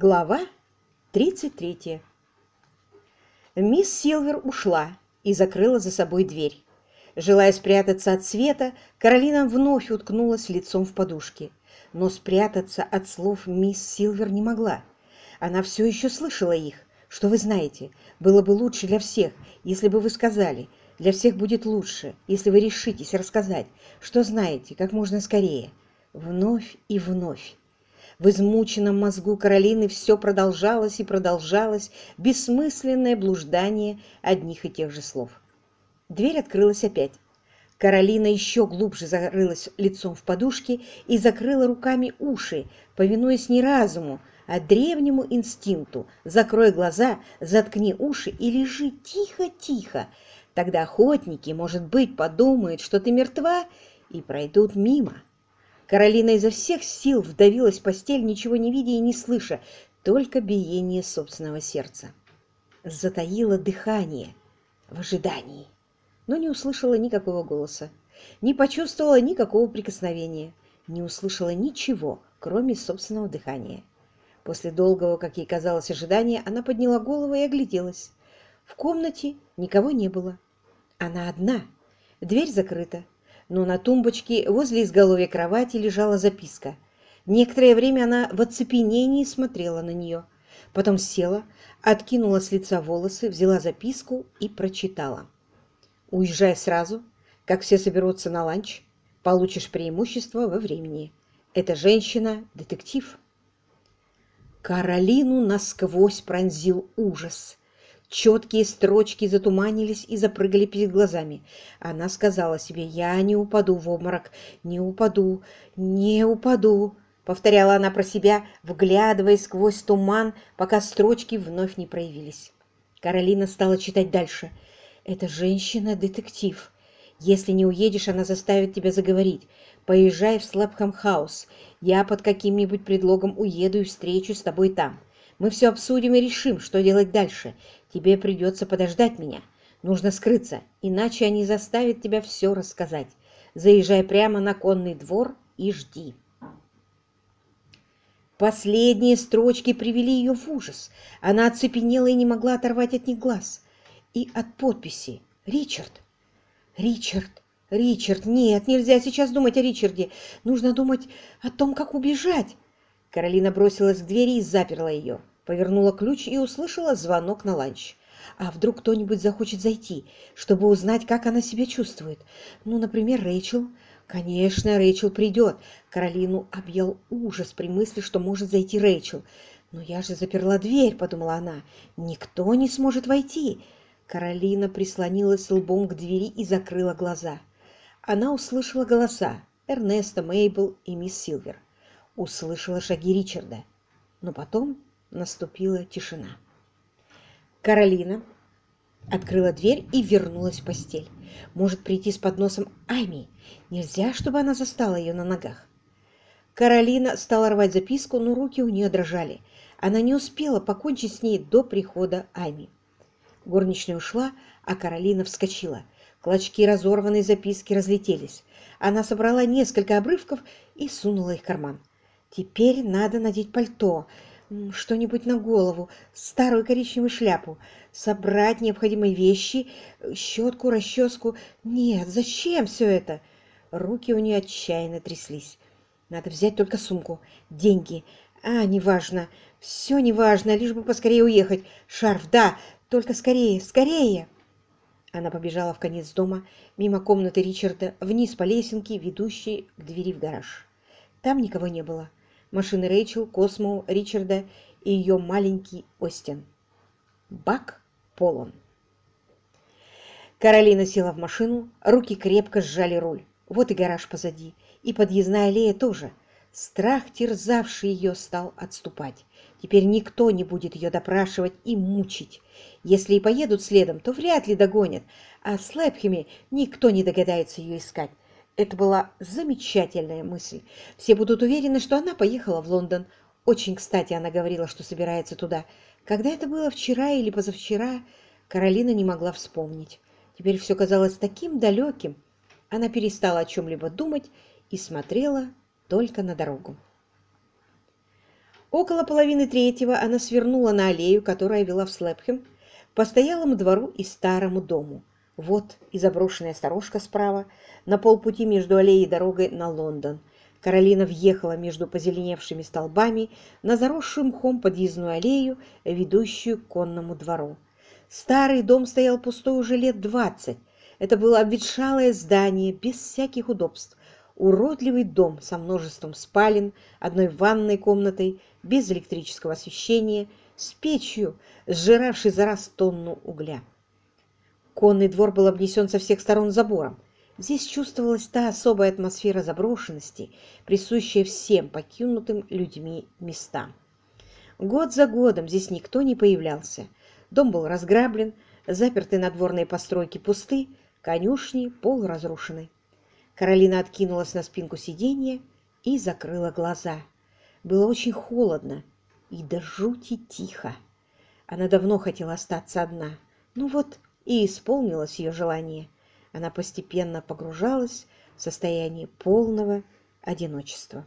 Глава 33 Мисс Силвер ушла и закрыла за собой дверь. Желая спрятаться от света, Каролина вновь уткнулась лицом в подушки. Но спрятаться от слов мисс Силвер не могла. Она все еще слышала их. Что вы знаете, было бы лучше для всех, если бы вы сказали. Для всех будет лучше, если вы решитесь рассказать, что знаете, как можно скорее. Вновь и вновь. В измученном мозгу Каролины все продолжалось и продолжалось, бессмысленное блуждание одних и тех же слов. Дверь открылась опять. Каролина еще глубже зарылась лицом в подушки и закрыла руками уши, повинуясь не разуму, а древнему инстинкту. Закрой глаза, заткни уши и лежи тихо-тихо. Тогда охотники, может быть, подумают, что ты мертва, и пройдут мимо. Каролина изо всех сил вдавилась в постель, ничего не видя и не слыша, только биение собственного сердца. Затаила дыхание в ожидании, но не услышала никакого голоса, не почувствовала никакого прикосновения, не услышала ничего, кроме собственного дыхания. После долгого, как ей казалось, ожидания, она подняла голову и огляделась. В комнате никого не было. Она одна. Дверь закрыта но на тумбочке возле изголовья кровати лежала записка. Некоторое время она в оцепенении смотрела на нее. Потом села, откинула с лица волосы, взяла записку и прочитала. «Уезжай сразу, как все соберутся на ланч, получишь преимущество во времени. Эта женщина – детектив». Каролину насквозь пронзил ужас. Четкие строчки затуманились и запрыгали перед глазами. Она сказала себе «Я не упаду в обморок, не упаду, не упаду», — повторяла она про себя, вглядываясь сквозь туман, пока строчки вновь не проявились. Каролина стала читать дальше. «Эта женщина — детектив. Если не уедешь, она заставит тебя заговорить. Поезжай в Слэпхэм-хаус. Я под каким-нибудь предлогом уеду и встречусь с тобой там. Мы все обсудим и решим, что делать дальше. Тебе придется подождать меня. Нужно скрыться, иначе они заставят тебя все рассказать. Заезжай прямо на конный двор и жди. Последние строчки привели ее в ужас. Она оцепенела и не могла оторвать от них глаз. И от подписи «Ричард». «Ричард! Ричард! Нет, нельзя сейчас думать о Ричарде. Нужно думать о том, как убежать». Каролина бросилась к двери и заперла ее повернула ключ и услышала звонок на ланч. А вдруг кто-нибудь захочет зайти, чтобы узнать, как она себя чувствует? Ну, например, Рэйчел. Конечно, Рэйчел придет. Каролину объял ужас при мысли, что может зайти Рэйчел. «Но я же заперла дверь», — подумала она. «Никто не сможет войти». Каролина прислонилась лбом к двери и закрыла глаза. Она услышала голоса Эрнеста, Мейбл и мисс Силвер. Услышала шаги Ричарда. Но потом Наступила тишина. Каролина открыла дверь и вернулась в постель. Может прийти с подносом Айми. Нельзя, чтобы она застала ее на ногах. Каролина стала рвать записку, но руки у нее дрожали. Она не успела покончить с ней до прихода Айми. Горничная ушла, а Каролина вскочила. Клочки разорванной записки разлетелись. Она собрала несколько обрывков и сунула их в карман. «Теперь надо надеть пальто что-нибудь на голову, старую коричневую шляпу, собрать необходимые вещи, щетку, расческу. Нет, зачем все это? Руки у нее отчаянно тряслись. Надо взять только сумку, деньги. А, неважно, все неважно, лишь бы поскорее уехать. Шарф, да, только скорее, скорее. Она побежала в конец дома, мимо комнаты Ричарда, вниз по лесенке, ведущей к двери в гараж. Там никого не было машины Рэйчел, Космо, Ричарда и ее маленький Остин. Бак полон. Каролина села в машину, руки крепко сжали руль. Вот и гараж позади, и подъездная аллея тоже. Страх, терзавший ее, стал отступать. Теперь никто не будет ее допрашивать и мучить. Если и поедут следом, то вряд ли догонят, а с Лэпхеми никто не догадается ее искать. Это была замечательная мысль. Все будут уверены, что она поехала в Лондон. Очень кстати она говорила, что собирается туда. Когда это было вчера или позавчера, Каролина не могла вспомнить. Теперь все казалось таким далеким. Она перестала о чем-либо думать и смотрела только на дорогу. Около половины третьего она свернула на аллею, которая вела в Слепхем, по стоялому двору и старому дому. Вот и заброшенная сторожка справа, на полпути между аллеей и дорогой на Лондон. Каролина въехала между позеленевшими столбами на заросшую мхом подъездную аллею, ведущую к конному двору. Старый дом стоял пустой уже лет двадцать. Это было обветшалое здание без всяких удобств. Уродливый дом со множеством спален, одной ванной комнатой, без электрического освещения, с печью, сжиравшей за раз тонну угля. Конный двор был обнесен со всех сторон забором. Здесь чувствовалась та особая атмосфера заброшенности, присущая всем покинутым людьми местам. Год за годом здесь никто не появлялся. Дом был разграблен, запертые надворные постройки пусты, конюшни полуразрушены. Каролина откинулась на спинку сиденья и закрыла глаза. Было очень холодно и до жути тихо. Она давно хотела остаться одна. Ну вот и исполнилось ее желание она постепенно погружалась в состояние полного одиночества.